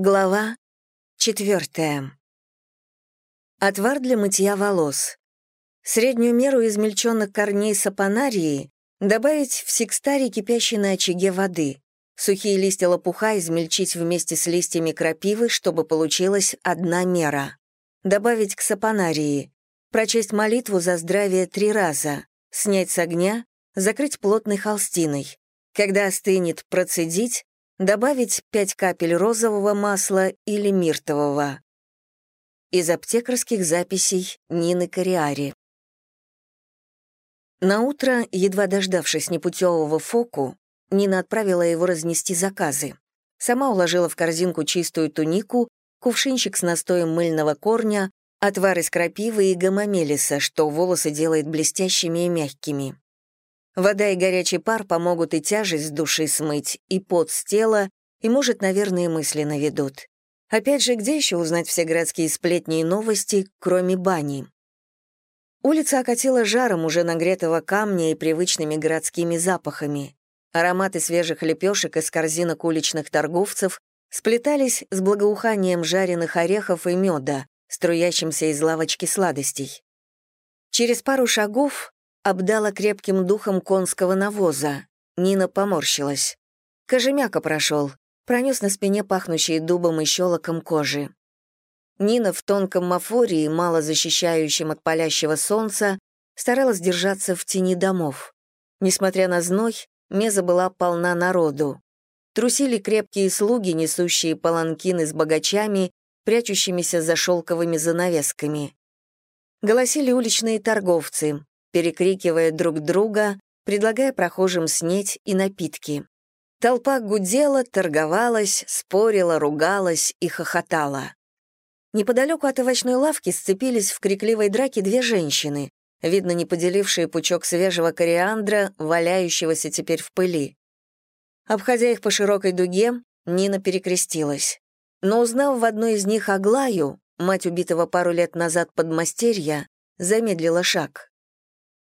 Глава четвертая. Отвар для мытья волос. Среднюю меру измельченных корней сапонарии добавить в секстаре, кипящей на очаге воды. Сухие листья лопуха измельчить вместе с листьями крапивы, чтобы получилась одна мера. Добавить к сапонарии. Прочесть молитву за здравие три раза. Снять с огня, закрыть плотной холстиной. Когда остынет, процедить, Добавить 5 капель розового масла или миртового. Из аптекарских записей Нины Кориари. На утро, едва дождавшись непутевого фоку, Нина отправила его разнести заказы. Сама уложила в корзинку чистую тунику, кувшинчик с настоем мыльного корня, отвар из крапивы и гомомелиса, что волосы делает блестящими и мягкими. Вода и горячий пар помогут и тяжесть с души смыть, и пот с тела, и, может, наверное, мысли наведут. Опять же, где еще узнать все городские сплетни и новости, кроме бани? Улица окатила жаром уже нагретого камня и привычными городскими запахами. Ароматы свежих лепешек из корзинок уличных торговцев сплетались с благоуханием жареных орехов и меда, струящимся из лавочки сладостей. Через пару шагов обдала крепким духом конского навоза. Нина поморщилась. Кожемяка прошел, пронес на спине пахнущие дубом и щелоком кожи. Нина в тонком мафории, мало защищающем от палящего солнца, старалась держаться в тени домов. Несмотря на зной, меза была полна народу. Трусили крепкие слуги, несущие паланкины с богачами, прячущимися за шелковыми занавесками. Голосили уличные торговцы, перекрикивая друг друга, предлагая прохожим снеть и напитки. Толпа гудела, торговалась, спорила, ругалась и хохотала. Неподалеку от овощной лавки сцепились в крикливой драке две женщины, видно, не поделившие пучок свежего кориандра, валяющегося теперь в пыли. Обходя их по широкой дуге, Нина перекрестилась. Но узнав в одной из них Аглаю, мать убитого пару лет назад подмастерья, замедлила шаг.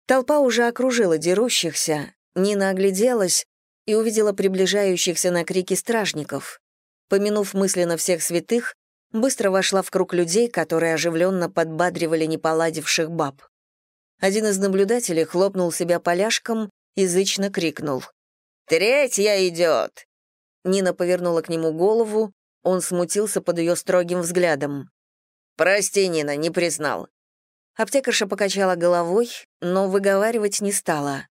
Толпа уже окружила дерущихся, Нина огляделась и увидела приближающихся на крики стражников. Помянув мысленно всех святых, быстро вошла в круг людей, которые оживленно подбадривали неполадивших баб. Один из наблюдателей хлопнул себя поляшком и зычно крикнул. «Третья идет!» Нина повернула к нему голову, он смутился под ее строгим взглядом. «Прости, Нина, не признал. Аптекарша покачала головой, но выговаривать не стала.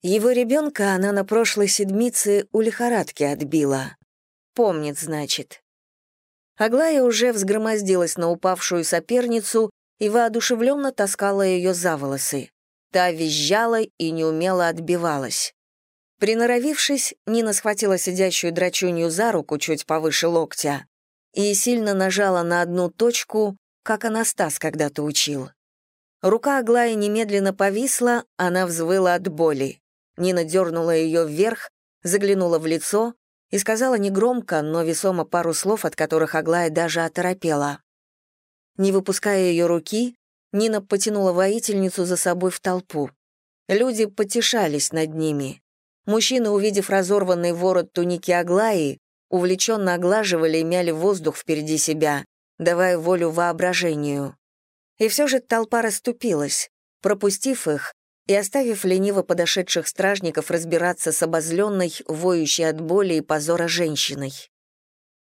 Его ребенка она на прошлой седмице у лихорадки отбила. Помнит, значит. Аглая уже взгромоздилась на упавшую соперницу и воодушевленно таскала ее за волосы. Та визжала и неумело отбивалась. Приноровившись, Нина схватила сидящую драчунью за руку чуть повыше локтя и сильно нажала на одну точку, как Анастас когда-то учил. Рука Аглаи немедленно повисла, она взвыла от боли. Нина дернула ее вверх, заглянула в лицо и сказала негромко, но весомо пару слов, от которых Аглая даже оторопела. Не выпуская ее руки, Нина потянула воительницу за собой в толпу. Люди потешались над ними. Мужчины, увидев разорванный ворот туники Аглаи, увлеченно оглаживали и мяли воздух впереди себя, давая волю воображению. И все же толпа расступилась, пропустив их и оставив лениво подошедших стражников разбираться с обозленной, воющей от боли и позора женщиной.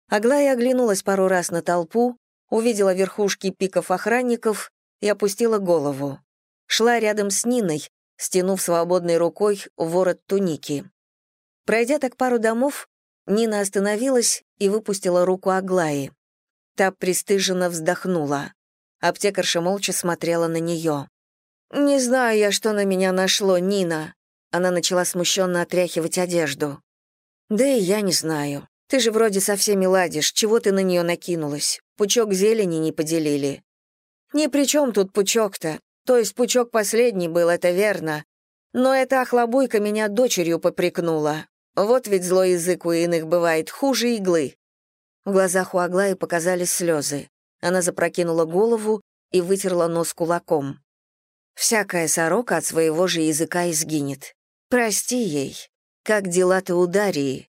Аглая оглянулась пару раз на толпу, увидела верхушки пиков охранников и опустила голову. Шла рядом с Ниной, стянув свободной рукой ворот туники. Пройдя так пару домов, Нина остановилась и выпустила руку Аглаи. Та пристыженно вздохнула. Аптекарша молча смотрела на нее. «Не знаю я, что на меня нашло, Нина». Она начала смущенно отряхивать одежду. «Да и я не знаю. Ты же вроде со всеми ладишь. Чего ты на нее накинулась? Пучок зелени не поделили». «Ни при чем тут пучок-то. То есть пучок последний был, это верно. Но эта охлобуйка меня дочерью попрекнула. Вот ведь злой язык у иных бывает хуже иглы». В глазах у Аглаи показались слезы. Она запрокинула голову и вытерла нос кулаком. Всякая сорока от своего же языка изгинет. Прости ей. Как дела-то у Дарьи?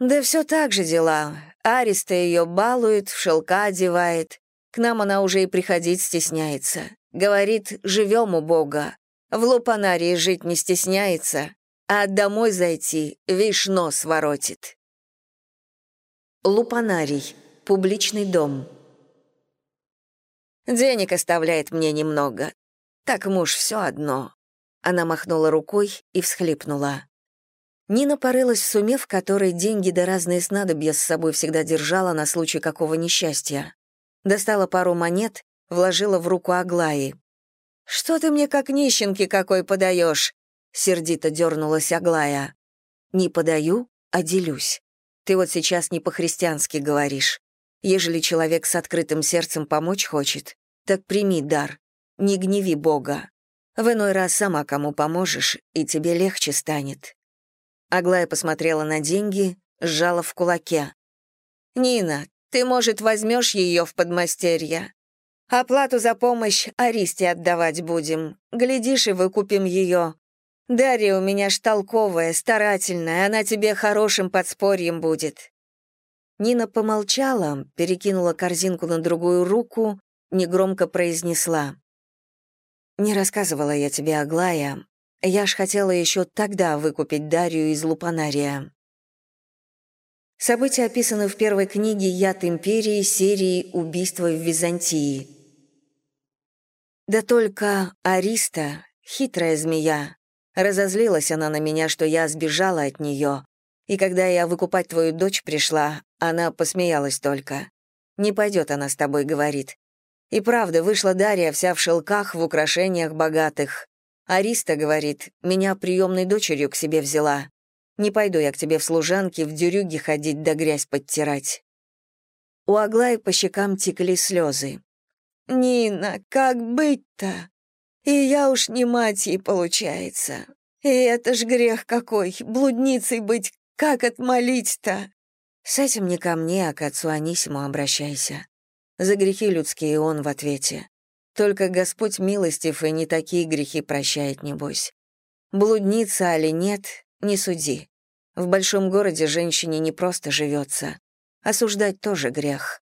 Да все так же дела. Ариста ее балует, в шелка одевает. К нам она уже и приходить стесняется. Говорит, живем у Бога. В Лупанарии жить не стесняется, а домой зайти, вишь, нос воротит. Лупанарий. Публичный дом. Денег оставляет мне немного. Так муж все одно. Она махнула рукой и всхлипнула. Нина порылась в суме, в которой деньги да разные снадобья с собой всегда держала на случай какого несчастья. Достала пару монет, вложила в руку Аглаи. «Что ты мне как нищенки какой подаешь?» — сердито дернулась Аглая. «Не подаю, а делюсь. Ты вот сейчас не по-христиански говоришь. Ежели человек с открытым сердцем помочь хочет, так прими дар, не гневи Бога. В иной раз сама кому поможешь, и тебе легче станет». Аглая посмотрела на деньги, сжала в кулаке. «Нина, ты, может, возьмешь ее в подмастерье? Оплату за помощь Аристе отдавать будем. Глядишь, и выкупим ее. Дарья у меня ж толковая, старательная, она тебе хорошим подспорьем будет». Нина помолчала, перекинула корзинку на другую руку, негромко произнесла. «Не рассказывала я тебе, Аглая. Я ж хотела еще тогда выкупить Дарью из Лупанария». События описаны в первой книге «Яд империи» серии «Убийство в Византии». Да только Ариста, хитрая змея, разозлилась она на меня, что я сбежала от нее, и когда я выкупать твою дочь пришла, она посмеялась только. «Не пойдет она с тобой», — говорит. И правда, вышла Дарья вся в шелках, в украшениях богатых. Ариста, говорит, меня приемной дочерью к себе взяла. Не пойду я к тебе в служанки, в дюрюги ходить да грязь подтирать». У Аглаи по щекам текли слезы. «Нина, как быть-то? И я уж не мать ей, получается. И это ж грех какой, блудницей быть, как отмолить-то?» «С этим не ко мне, а к отцу Анисиму обращайся. За грехи людские он в ответе. Только Господь милостив и не такие грехи прощает, небось. Блудница али нет, не суди. В большом городе женщине не просто живется. Осуждать тоже грех.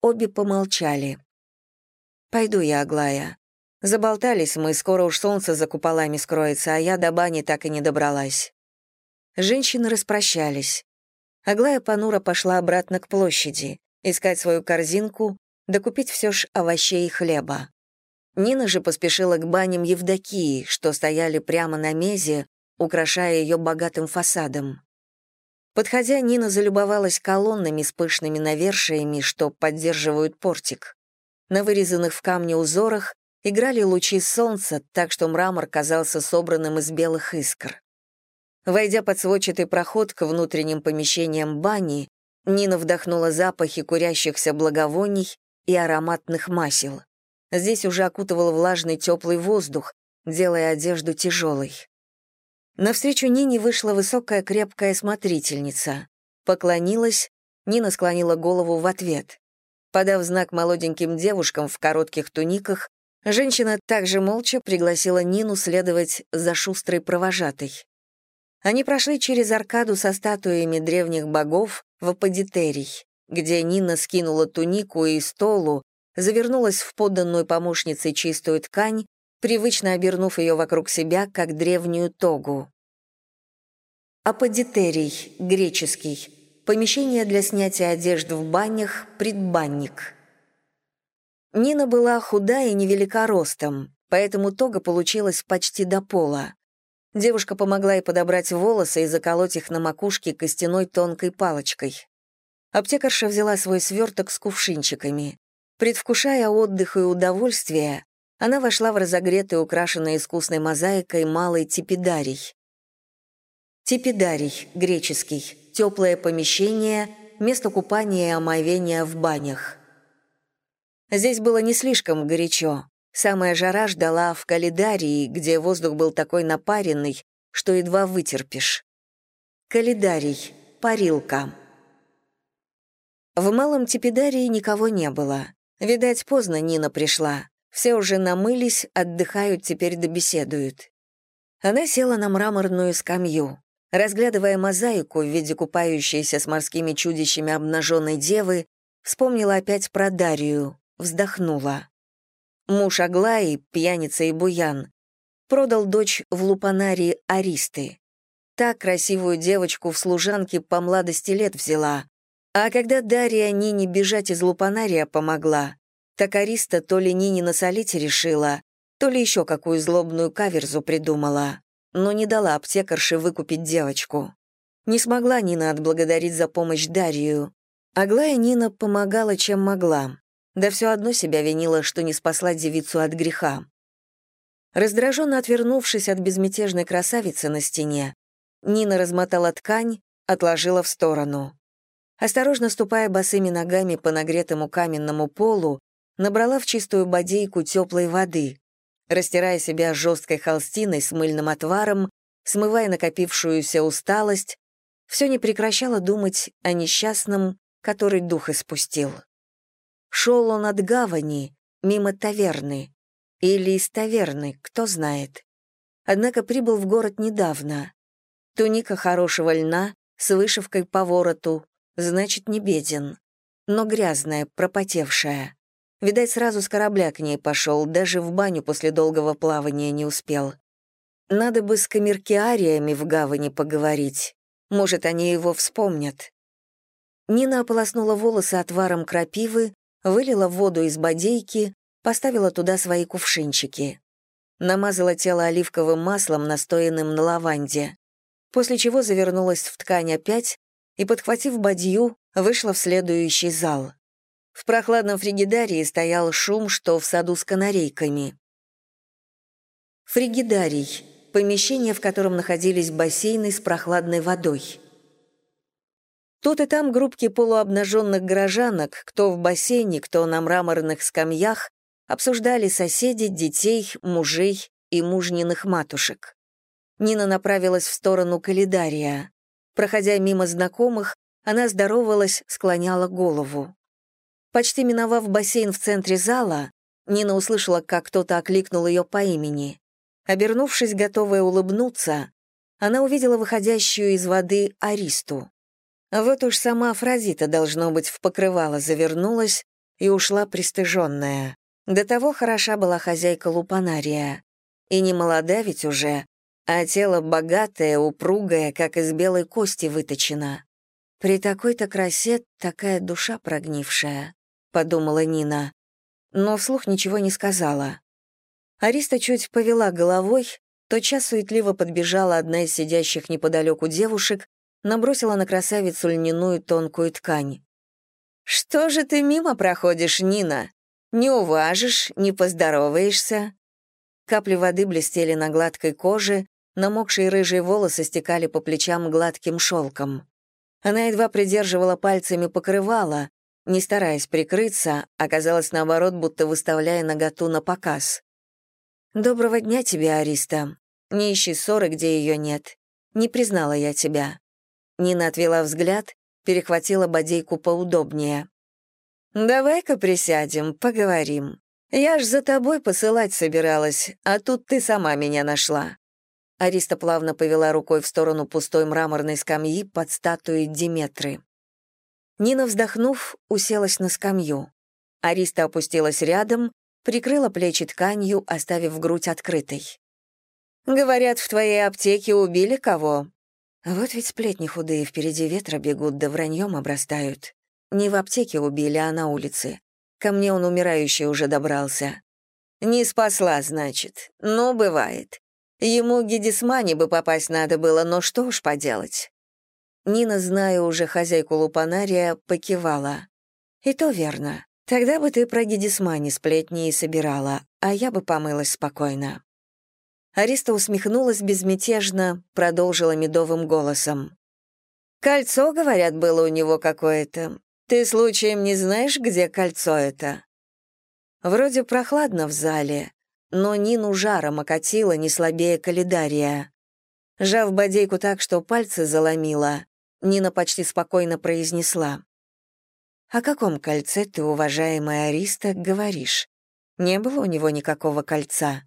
Обе помолчали. «Пойду я, Аглая. Заболтались мы, скоро уж солнце за куполами скроется, а я до бани так и не добралась». Женщины распрощались. Аглая понуро пошла обратно к площади искать свою корзинку, докупить все ж овощей и хлеба. Нина же поспешила к баням Евдокии, что стояли прямо на мезе, украшая ее богатым фасадом. Подходя, Нина залюбовалась колоннами с пышными навершиями, что поддерживают портик. На вырезанных в камне узорах играли лучи солнца, так что мрамор казался собранным из белых искр. Войдя под сводчатый проход к внутренним помещениям бани, Нина вдохнула запахи курящихся благовоний и ароматных масел. Здесь уже окутывал влажный теплый воздух, делая одежду тяжелой. Навстречу Нине вышла высокая крепкая смотрительница. Поклонилась, Нина склонила голову в ответ. Подав знак молоденьким девушкам в коротких туниках, женщина также молча пригласила Нину следовать за шустрой провожатой. Они прошли через аркаду со статуями древних богов, в аподитерий, где Нина скинула тунику и столу, завернулась в подданную помощницей чистую ткань, привычно обернув ее вокруг себя, как древнюю тогу. Аподитерий, греческий. Помещение для снятия одежды в банях, предбанник. Нина была худа и невелика ростом, поэтому тога получилась почти до пола. Девушка помогла ей подобрать волосы и заколоть их на макушке костяной тонкой палочкой. Аптекарша взяла свой сверток с кувшинчиками. Предвкушая отдых и удовольствие, она вошла в разогретый, украшенный искусной мозаикой малый типидарий. Типидарий, греческий, теплое помещение, место купания и омовения в банях. Здесь было не слишком горячо, Самая жара ждала в Калидарии, где воздух был такой напаренный, что едва вытерпишь. Калидарий, парилка. В малом Типидарии никого не было. Видать, поздно Нина пришла. Все уже намылись, отдыхают, теперь добеседуют. Она села на мраморную скамью. Разглядывая мозаику в виде купающейся с морскими чудищами обнаженной девы, вспомнила опять про Дарию, вздохнула. Муж Аглаи, пьяница и буян, продал дочь в лупанарии Аристы. Так красивую девочку в служанке по младости лет взяла. А когда Дарья Нине бежать из лупанария помогла, так Ариста то ли Нине насолить решила, то ли еще какую злобную каверзу придумала, но не дала аптекарше выкупить девочку. Не смогла Нина отблагодарить за помощь Дарью. Аглая Нина помогала, чем могла. Да все одно себя винила, что не спасла девицу от греха. Раздраженно отвернувшись от безмятежной красавицы на стене, Нина размотала ткань, отложила в сторону. Осторожно ступая босыми ногами по нагретому каменному полу, набрала в чистую бодейку теплой воды, растирая себя жесткой холстиной с мыльным отваром, смывая накопившуюся усталость, все не прекращала думать о несчастном, который дух испустил. Шел он от гавани, мимо таверны. Или из таверны, кто знает. Однако прибыл в город недавно. Туника хорошего льна, с вышивкой по вороту, значит, не беден. Но грязная, пропотевшая. Видать, сразу с корабля к ней пошел, даже в баню после долгого плавания не успел. Надо бы с камеркиариями в гавани поговорить. Может, они его вспомнят. Нина ополоснула волосы отваром крапивы, вылила воду из бодейки, поставила туда свои кувшинчики. Намазала тело оливковым маслом, настоянным на лаванде, после чего завернулась в ткань опять и, подхватив бадью, вышла в следующий зал. В прохладном фригидарии стоял шум, что в саду с канарейками. Фригидарий — помещение, в котором находились бассейны с прохладной водой. Тут и там группки полуобнаженных горожанок, кто в бассейне, кто на мраморных скамьях, обсуждали соседей, детей, мужей и мужниных матушек. Нина направилась в сторону калидария. Проходя мимо знакомых, она здоровалась, склоняла голову. Почти миновав бассейн в центре зала, Нина услышала, как кто-то окликнул ее по имени. Обернувшись, готовая улыбнуться, она увидела выходящую из воды Аристу. Вот уж сама Афродита, должно быть, в покрывало завернулась и ушла пристыженная. До того хороша была хозяйка Лупанария. И не молода ведь уже, а тело богатое, упругое, как из белой кости выточено. При такой-то красе такая душа прогнившая подумала Нина, но вслух ничего не сказала. Ариста чуть повела головой, тотчас суетливо подбежала одна из сидящих неподалеку девушек, набросила на красавицу льняную тонкую ткань. «Что же ты мимо проходишь, Нина? Не уважишь, не поздороваешься?» Капли воды блестели на гладкой коже, намокшие рыжие волосы стекали по плечам гладким шелком. Она едва придерживала пальцами покрывала, не стараясь прикрыться, оказалось наоборот, будто выставляя наготу на показ. «Доброго дня тебе, Ариста. Не ищи ссоры, где ее нет. Не признала я тебя». Нина отвела взгляд, перехватила бодейку поудобнее. «Давай-ка присядем, поговорим. Я ж за тобой посылать собиралась, а тут ты сама меня нашла». Ариста плавно повела рукой в сторону пустой мраморной скамьи под статуей Диметры. Нина, вздохнув, уселась на скамью. Ариста опустилась рядом, прикрыла плечи тканью, оставив грудь открытой. «Говорят, в твоей аптеке убили кого?» Вот ведь сплетни худые впереди ветра бегут, да враньем обрастают. Не в аптеке убили, а на улице. Ко мне он умирающий уже добрался. Не спасла, значит. Ну, бывает. Ему Гедисмане бы попасть надо было, но что уж поделать. Нина, зная уже хозяйку лупанария, покивала. «И то верно. Тогда бы ты про Гедисмани сплетни и собирала, а я бы помылась спокойно». Ариста усмехнулась безмятежно, продолжила медовым голосом. «Кольцо, говорят, было у него какое-то. Ты случаем не знаешь, где кольцо это?» Вроде прохладно в зале, но Нину жаром окатило не слабее калидария. Жав бодейку так, что пальцы заломила, Нина почти спокойно произнесла. «О каком кольце ты, уважаемая Ариста, говоришь? Не было у него никакого кольца?»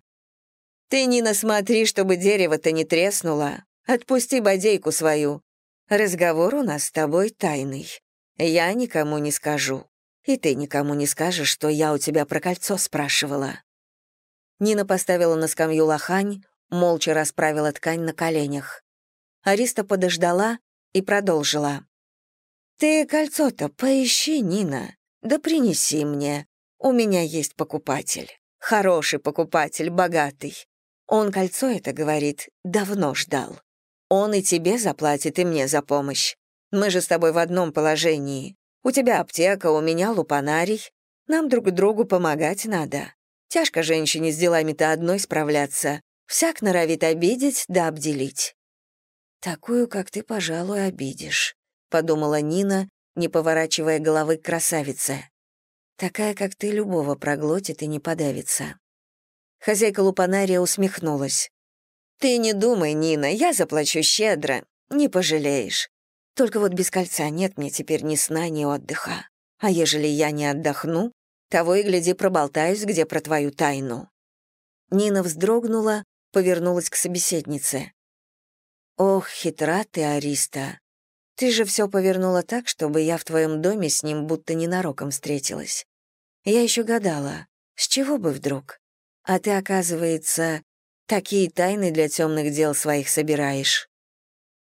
«Ты, Нина, смотри, чтобы дерево-то не треснуло, Отпусти бодейку свою. Разговор у нас с тобой тайный. Я никому не скажу. И ты никому не скажешь, что я у тебя про кольцо спрашивала». Нина поставила на скамью лохань, молча расправила ткань на коленях. Ариста подождала и продолжила. «Ты кольцо-то поищи, Нина, да принеси мне. У меня есть покупатель. Хороший покупатель, богатый. Он кольцо это, говорит, давно ждал. Он и тебе заплатит, и мне за помощь. Мы же с тобой в одном положении. У тебя аптека, у меня лупанарий. Нам друг другу помогать надо. Тяжко женщине с делами-то одной справляться. Всяк норовит обидеть да обделить. «Такую, как ты, пожалуй, обидишь», — подумала Нина, не поворачивая головы к красавице. «Такая, как ты, любого проглотит и не подавится». Хозяйка лупанария усмехнулась. «Ты не думай, Нина, я заплачу щедро, не пожалеешь. Только вот без кольца нет мне теперь ни сна, ни отдыха. А ежели я не отдохну, того и гляди проболтаюсь, где про твою тайну». Нина вздрогнула, повернулась к собеседнице. «Ох, хитра ты, Ариста. Ты же все повернула так, чтобы я в твоем доме с ним будто ненароком встретилась. Я еще гадала, с чего бы вдруг? А ты, оказывается, такие тайны для темных дел своих собираешь.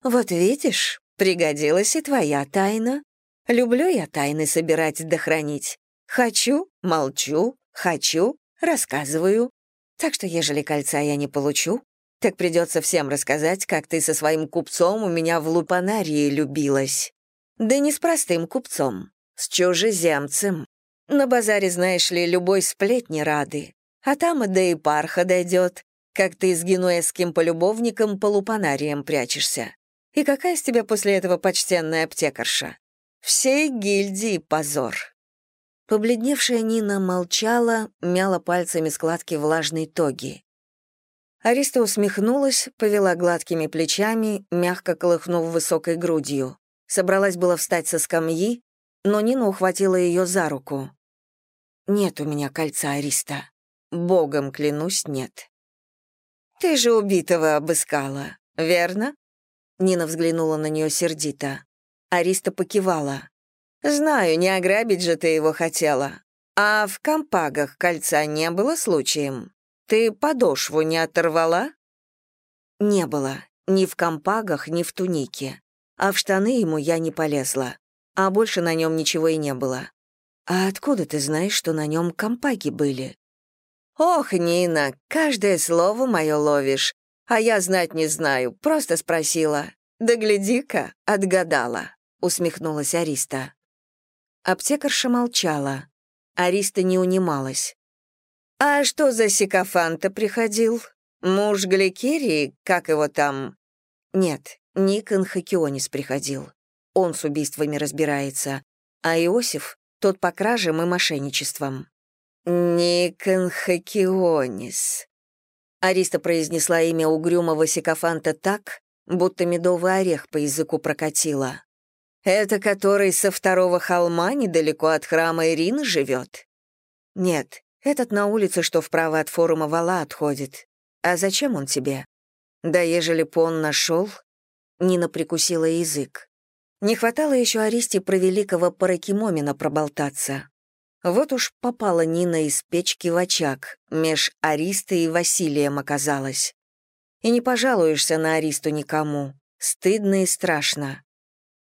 Вот видишь, Пригодилась и твоя тайна. Люблю я тайны собирать да хранить. Хочу — молчу, хочу — рассказываю. Так что, ежели кольца я не получу, так придется всем рассказать, как ты со своим купцом у меня в лупанарии любилась. Да не с простым купцом, с чужеземцем. На базаре, знаешь ли, любой сплетни рады. А там до и парха дойдет, как ты с генуэзским полюбовником по лупанариям прячешься. И какая из тебя после этого почтенная аптекарша? Всей гильдии позор». Побледневшая Нина молчала, мяла пальцами складки влажной тоги. Ариста усмехнулась, повела гладкими плечами, мягко колыхнув высокой грудью. Собралась было встать со скамьи, но Нина ухватила ее за руку. «Нет у меня кольца, Ариста. Богом клянусь, нет». «Ты же убитого обыскала, верно?» Нина взглянула на нее сердито. Ариста покивала. «Знаю, не ограбить же ты его хотела. А в компагах кольца не было случаем? Ты подошву не оторвала?» «Не было. Ни в компагах, ни в тунике. А в штаны ему я не полезла. А больше на нем ничего и не было. А откуда ты знаешь, что на нем компаги были?» «Ох, Нина, каждое слово мое ловишь. А я знать не знаю, просто спросила. Да гляди-ка, отгадала, усмехнулась Ариста. Аптекарша молчала. Ариста не унималась. «А что за сикофанта приходил? Муж Гликерии, как его там?» «Нет, Никон Хакионис приходил. Он с убийствами разбирается. А Иосиф — тот по кражам и мошенничествам». «Никон Хакионис», Ариста произнесла имя угрюмого сикофанта так, будто медовый орех по языку прокатила. «Это который со второго холма недалеко от храма Ирины живет?» «Нет, этот на улице, что вправо от форума вала отходит. А зачем он тебе?» «Да ежели б он нашел...» Нина прикусила язык. Не хватало еще Аристе про великого Паракимомина проболтаться. Вот уж попала Нина из печки в очаг, меж Аристой и Василием оказалась. И не пожалуешься на Аристу никому. Стыдно и страшно.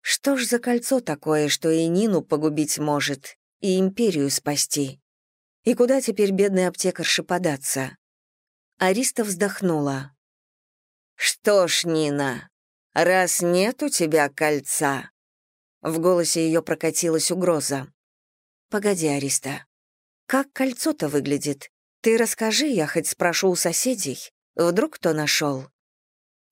Что ж за кольцо такое, что и Нину погубить может, и империю спасти? И куда теперь бедный аптекарши податься? Ариста вздохнула. «Что ж, Нина, раз нет у тебя кольца...» В голосе ее прокатилась угроза. «Погоди, Ариста. Как кольцо-то выглядит? Ты расскажи, я хоть спрошу у соседей. Вдруг кто нашел?»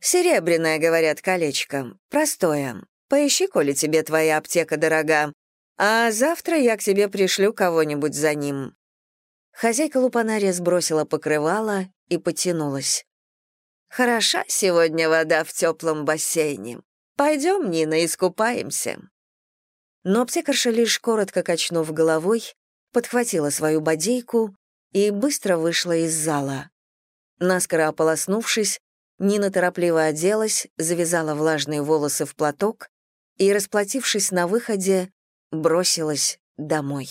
«Серебряное, говорят, колечко. Простое. Поищи, коли тебе твоя аптека дорога. А завтра я к тебе пришлю кого-нибудь за ним». Хозяйка лупанария сбросила покрывало и потянулась. «Хороша сегодня вода в теплом бассейне. Пойдем, Нина, искупаемся». Но аптекарша, лишь коротко качнув головой, подхватила свою бодейку и быстро вышла из зала. Наскоро ополоснувшись, Нина торопливо оделась, завязала влажные волосы в платок и, расплатившись на выходе, бросилась домой.